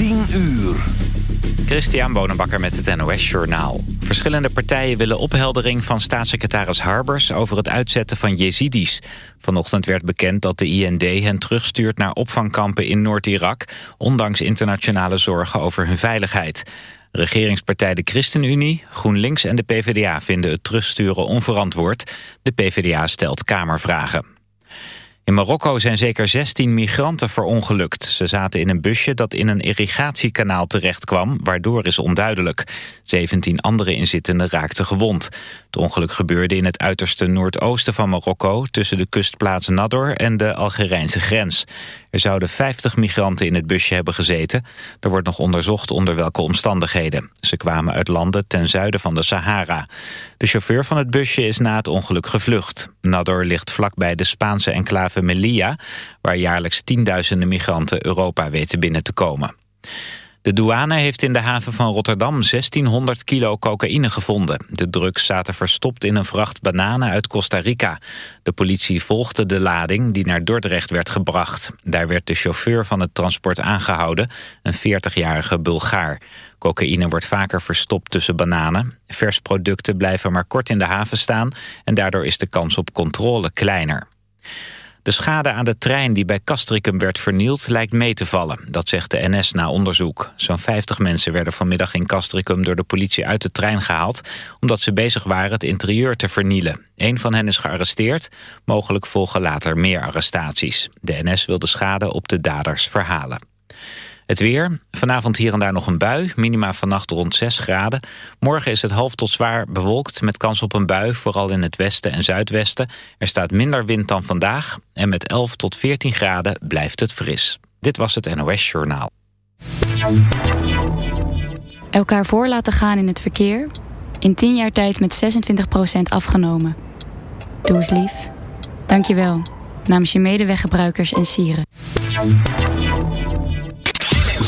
10 uur. Christian Bonenbakker met het NOS Journaal. Verschillende partijen willen opheldering van staatssecretaris Harbers... over het uitzetten van Jezidis. Vanochtend werd bekend dat de IND hen terugstuurt naar opvangkampen in Noord-Irak... ondanks internationale zorgen over hun veiligheid. Regeringspartij de ChristenUnie, GroenLinks en de PvdA vinden het terugsturen onverantwoord. De PvdA stelt Kamervragen. In Marokko zijn zeker 16 migranten verongelukt. Ze zaten in een busje dat in een irrigatiekanaal terecht kwam, waardoor is onduidelijk. 17 andere inzittenden raakten gewond. Het ongeluk gebeurde in het uiterste noordoosten van Marokko... tussen de kustplaats Nador en de Algerijnse grens. Er zouden 50 migranten in het busje hebben gezeten. Er wordt nog onderzocht onder welke omstandigheden. Ze kwamen uit landen ten zuiden van de Sahara. De chauffeur van het busje is na het ongeluk gevlucht. Nador ligt vlakbij de Spaanse enclave Melilla... waar jaarlijks tienduizenden migranten Europa weten binnen te komen. De douane heeft in de haven van Rotterdam 1600 kilo cocaïne gevonden. De drugs zaten verstopt in een vracht bananen uit Costa Rica. De politie volgde de lading die naar Dordrecht werd gebracht. Daar werd de chauffeur van het transport aangehouden, een 40-jarige Bulgaar. Cocaïne wordt vaker verstopt tussen bananen. Versproducten blijven maar kort in de haven staan... en daardoor is de kans op controle kleiner. De schade aan de trein die bij Castricum werd vernield lijkt mee te vallen. Dat zegt de NS na onderzoek. Zo'n 50 mensen werden vanmiddag in Castricum door de politie uit de trein gehaald... omdat ze bezig waren het interieur te vernielen. Een van hen is gearresteerd. Mogelijk volgen later meer arrestaties. De NS wil de schade op de daders verhalen. Het weer. Vanavond hier en daar nog een bui. Minima vannacht rond 6 graden. Morgen is het half tot zwaar bewolkt met kans op een bui. Vooral in het westen en zuidwesten. Er staat minder wind dan vandaag. En met 11 tot 14 graden blijft het fris. Dit was het NOS Journaal. Elkaar voor laten gaan in het verkeer. In 10 jaar tijd met 26% afgenomen. Doe eens lief. Dank je wel. Namens je medeweggebruikers en sieren.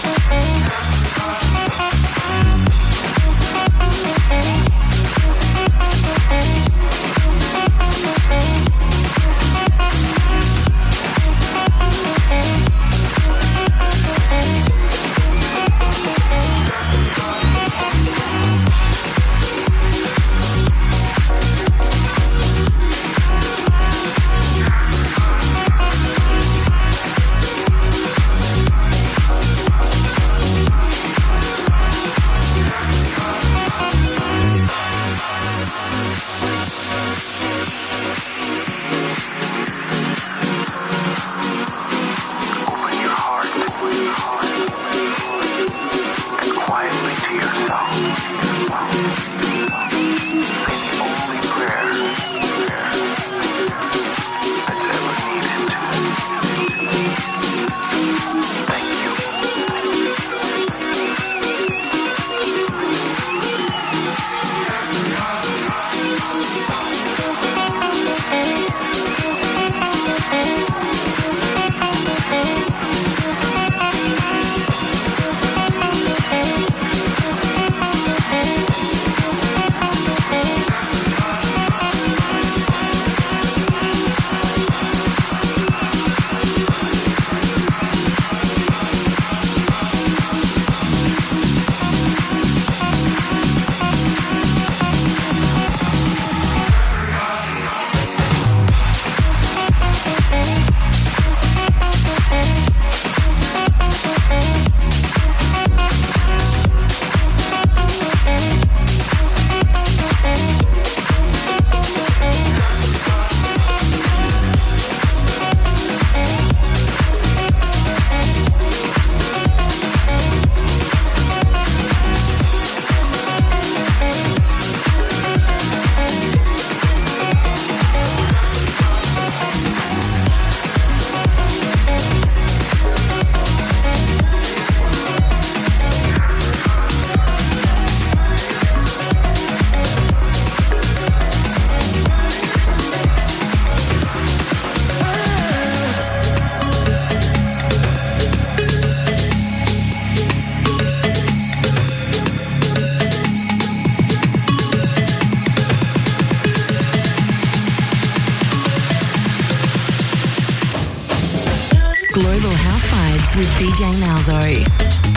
Thank you. DJ Malzo.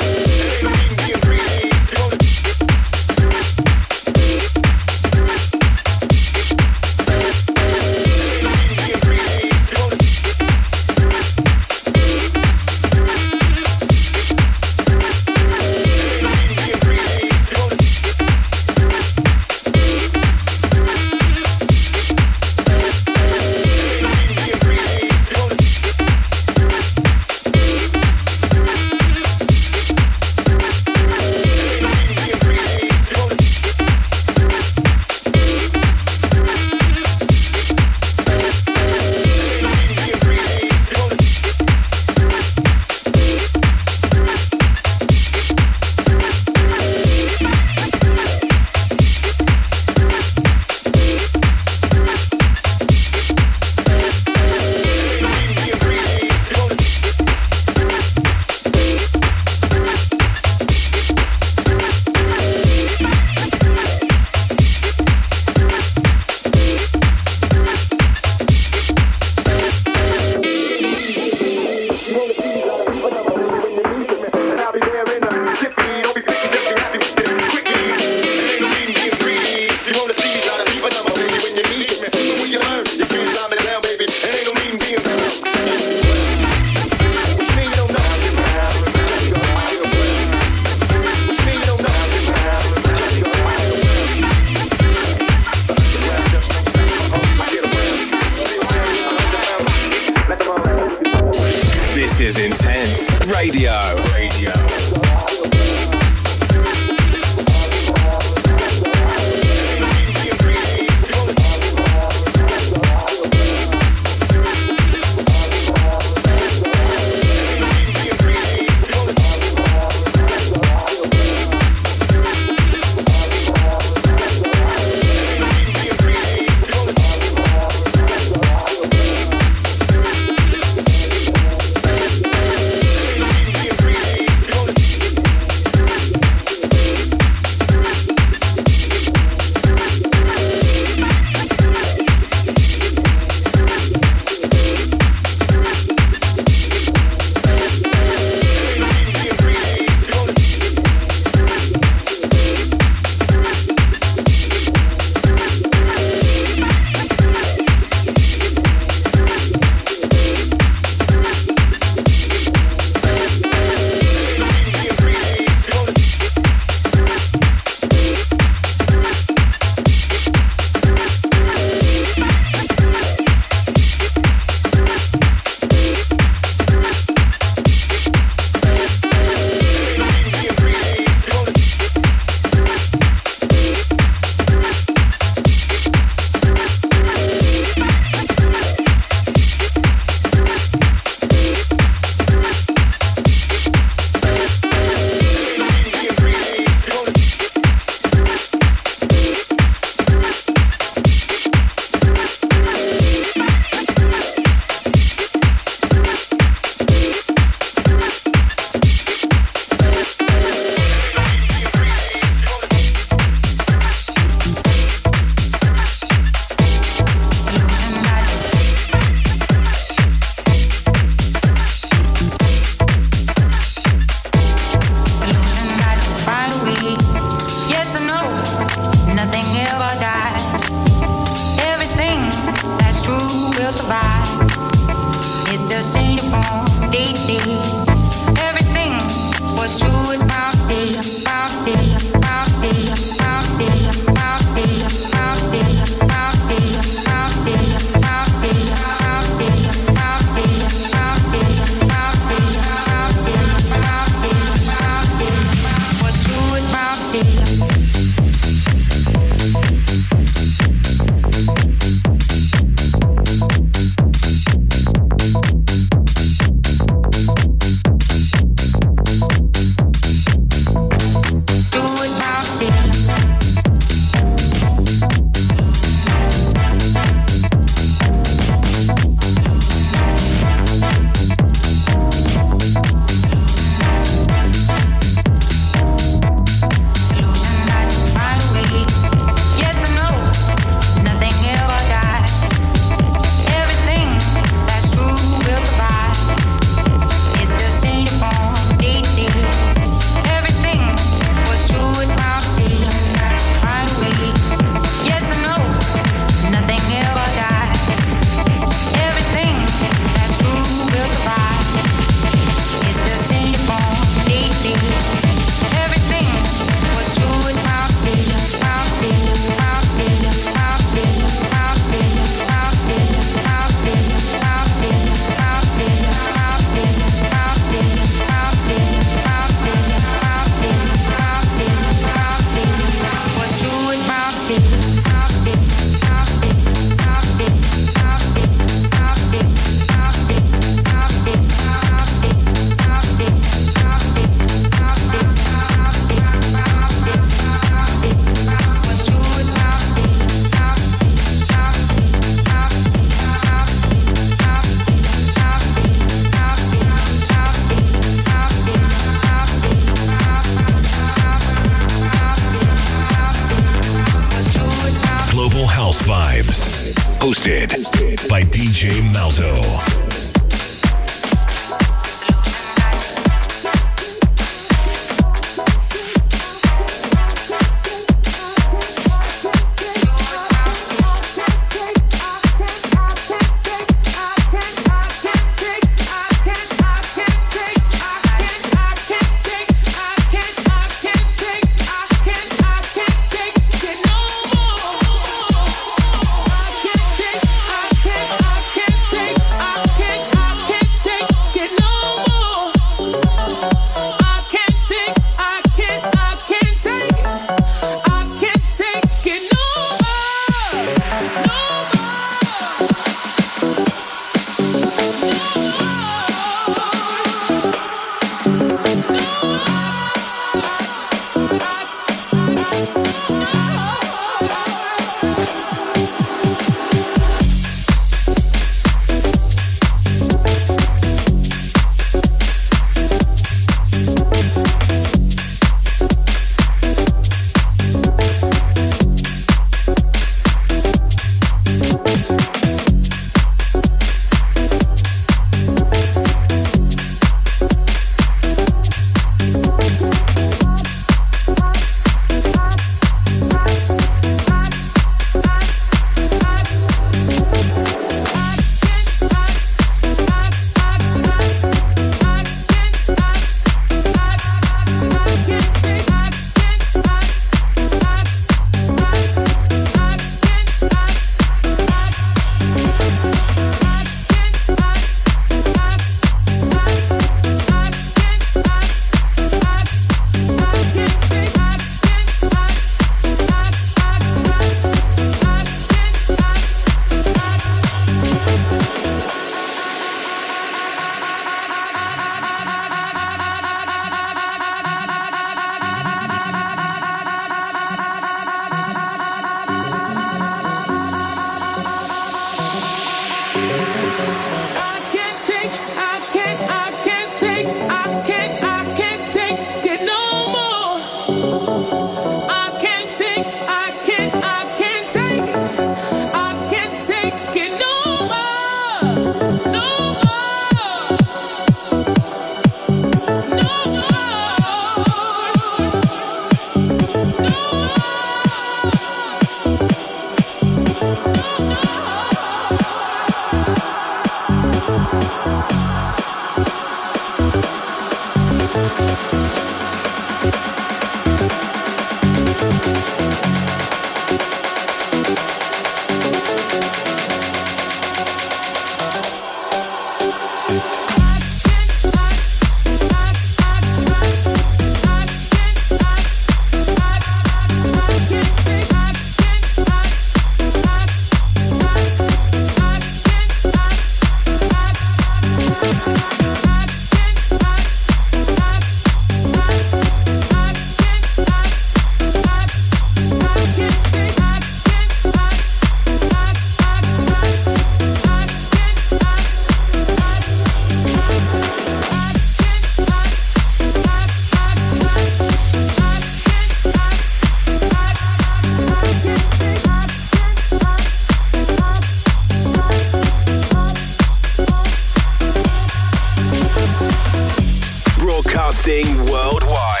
broadcasting worldwide.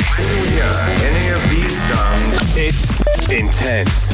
Yeah, any of these songs. It's intense.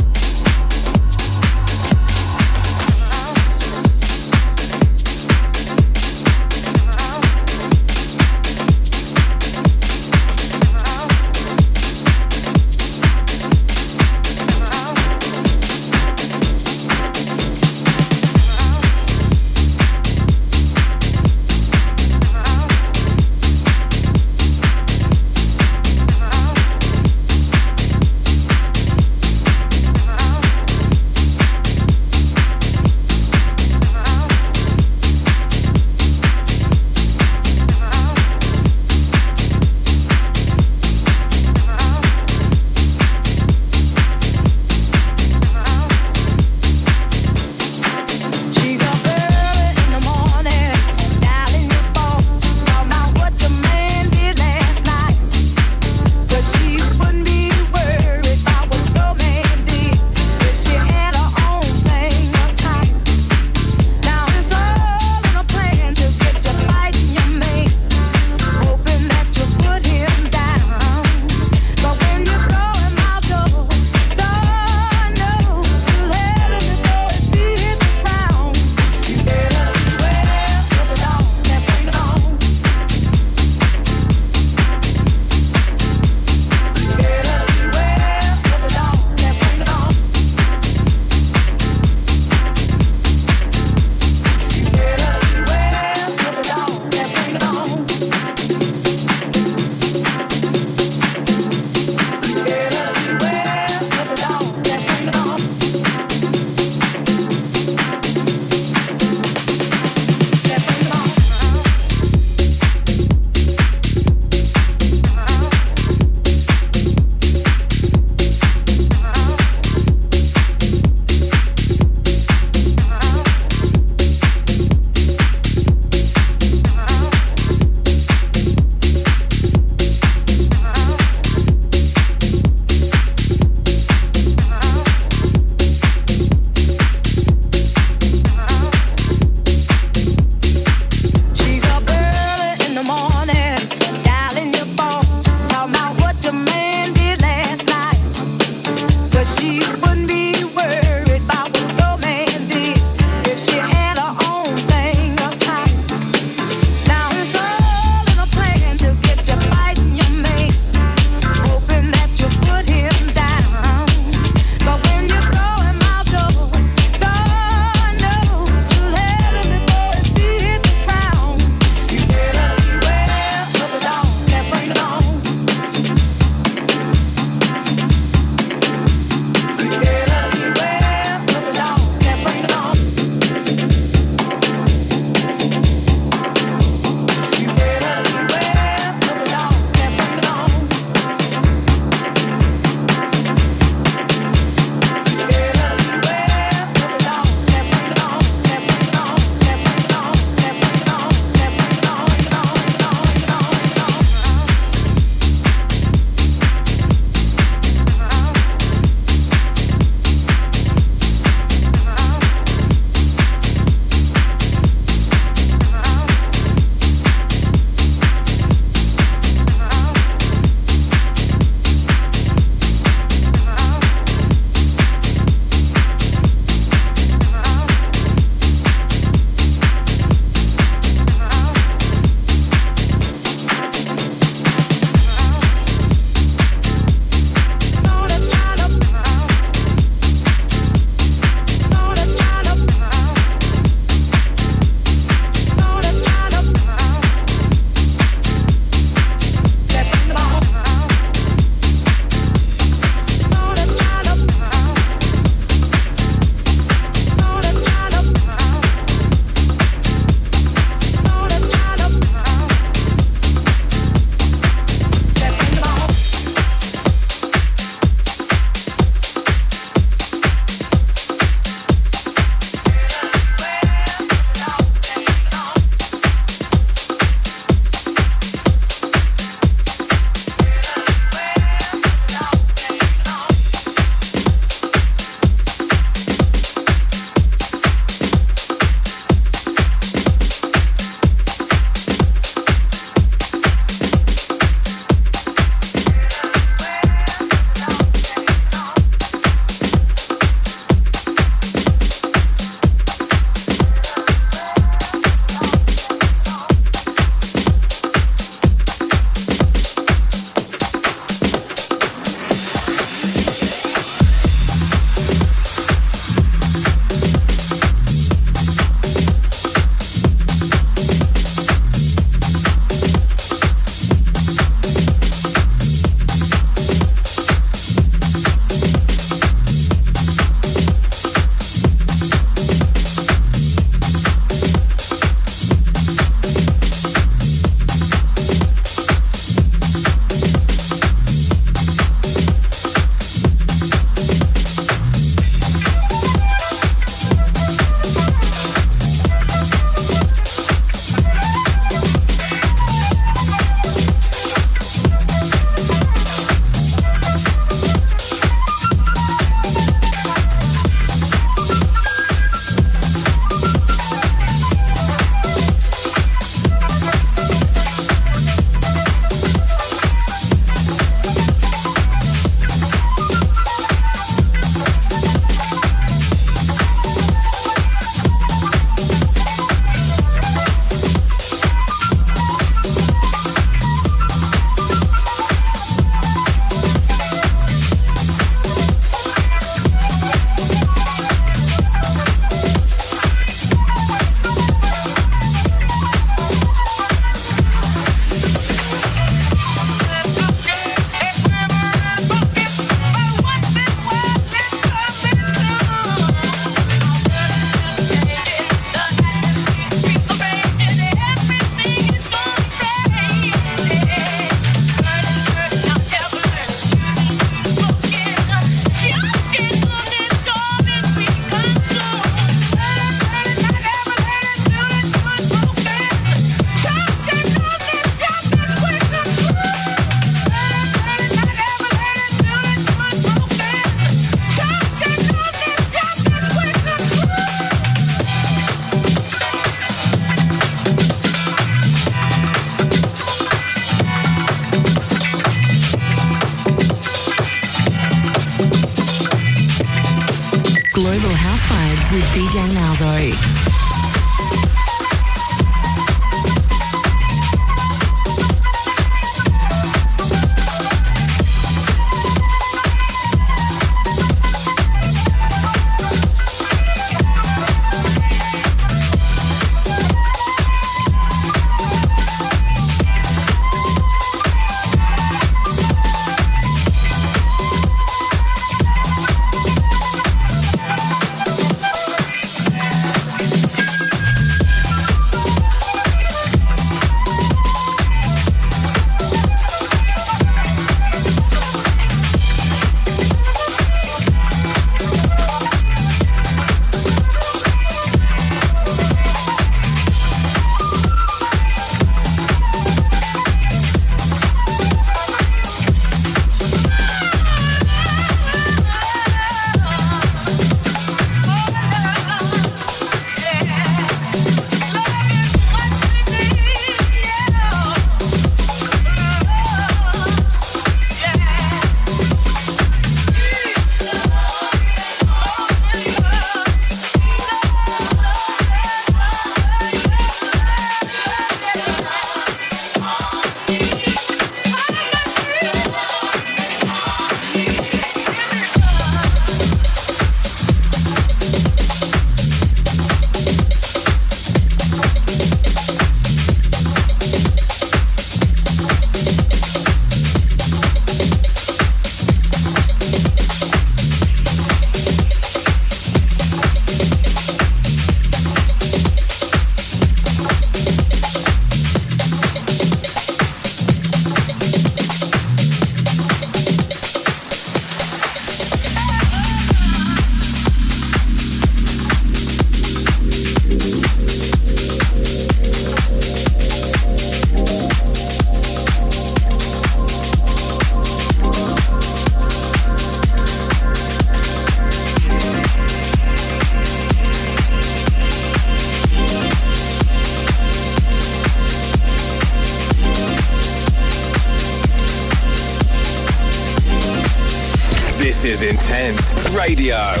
Radio.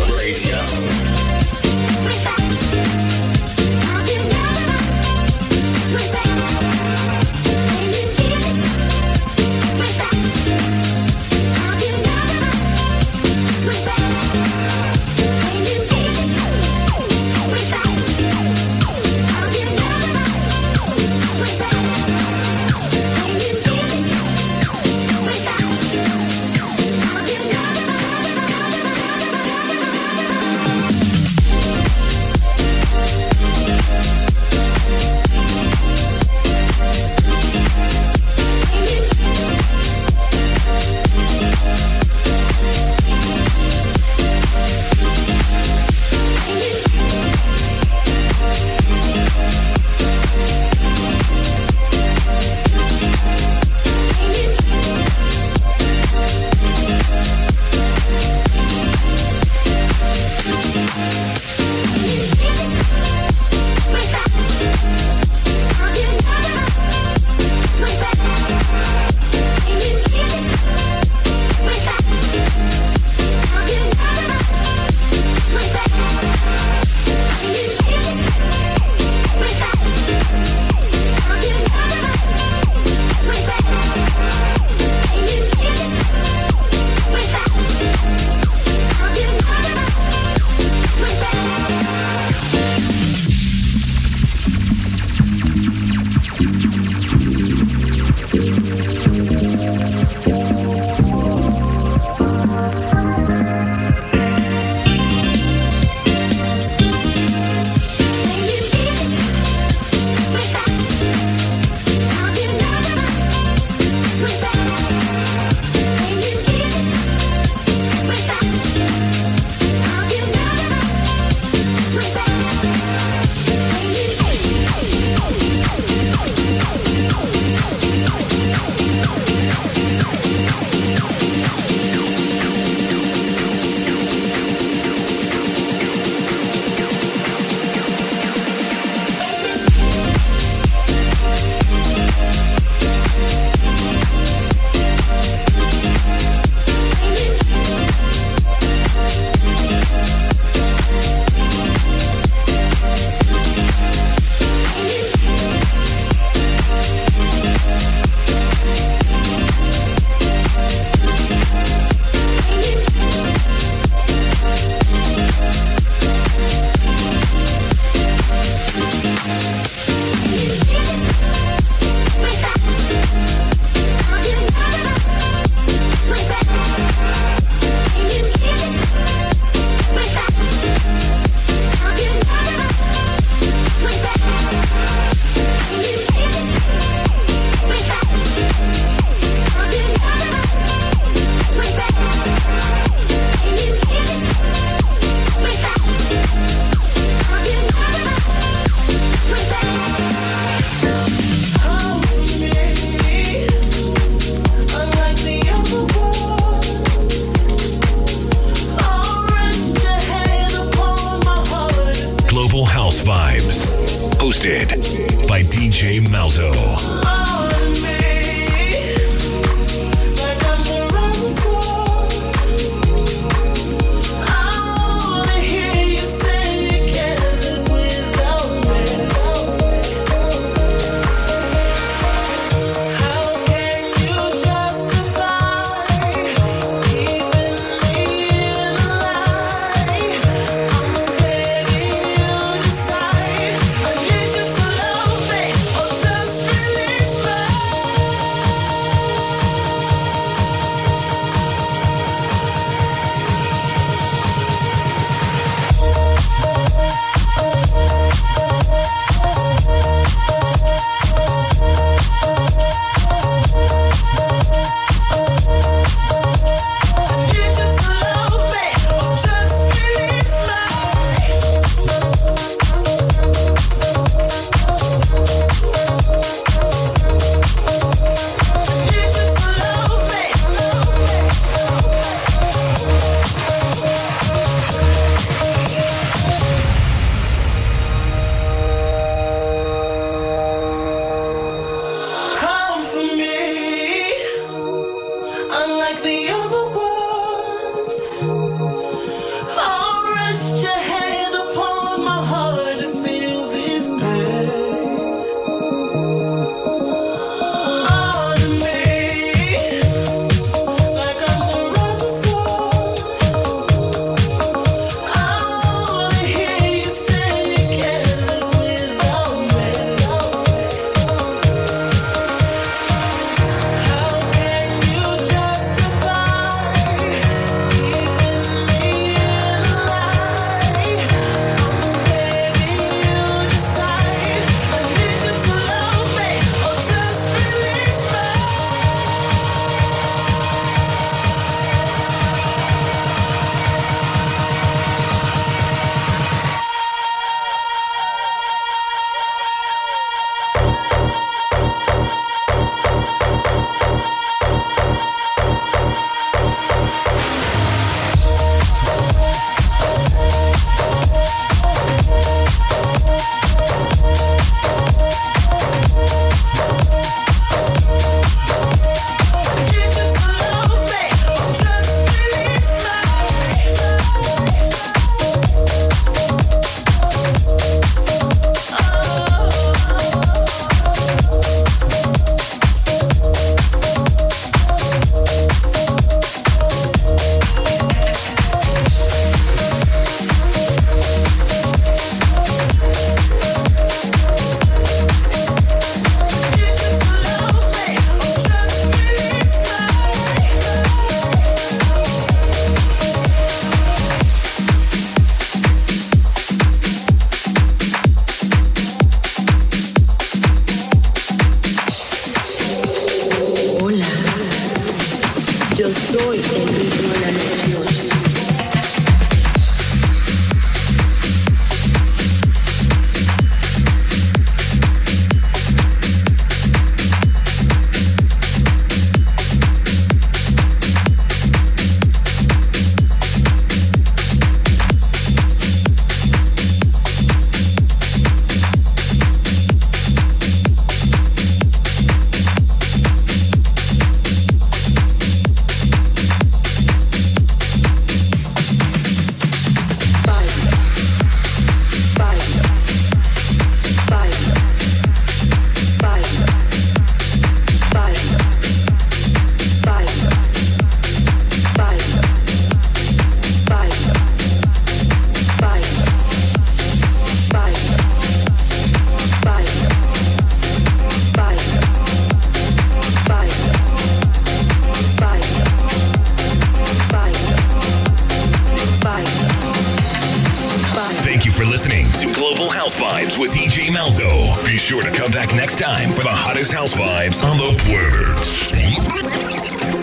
You for listening to Global House Vibes with DJ Malzo. Be sure to come back next time for the hottest house vibes on the planet.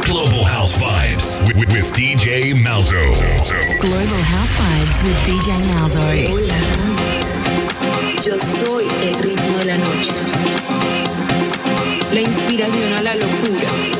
Global House Vibes with, with, with DJ Malzo. Global House Vibes with DJ Malzo. Hola. Yo soy el ritmo de la noche. La inspiración a la locura.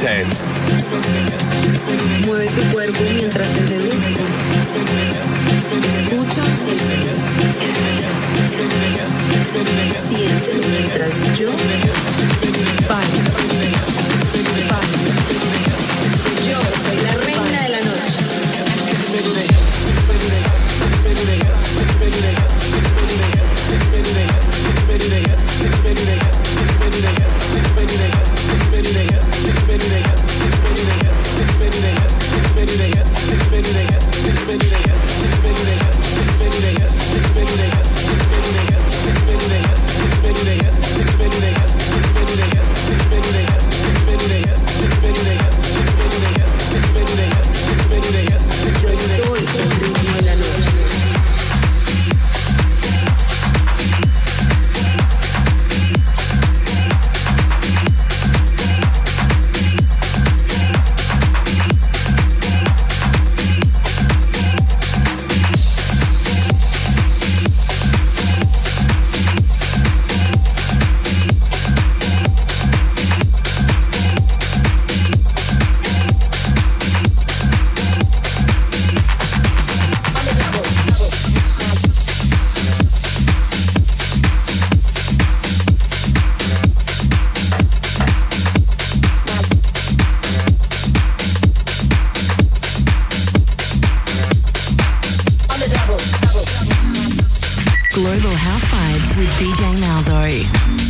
sense. with DJ Malzo.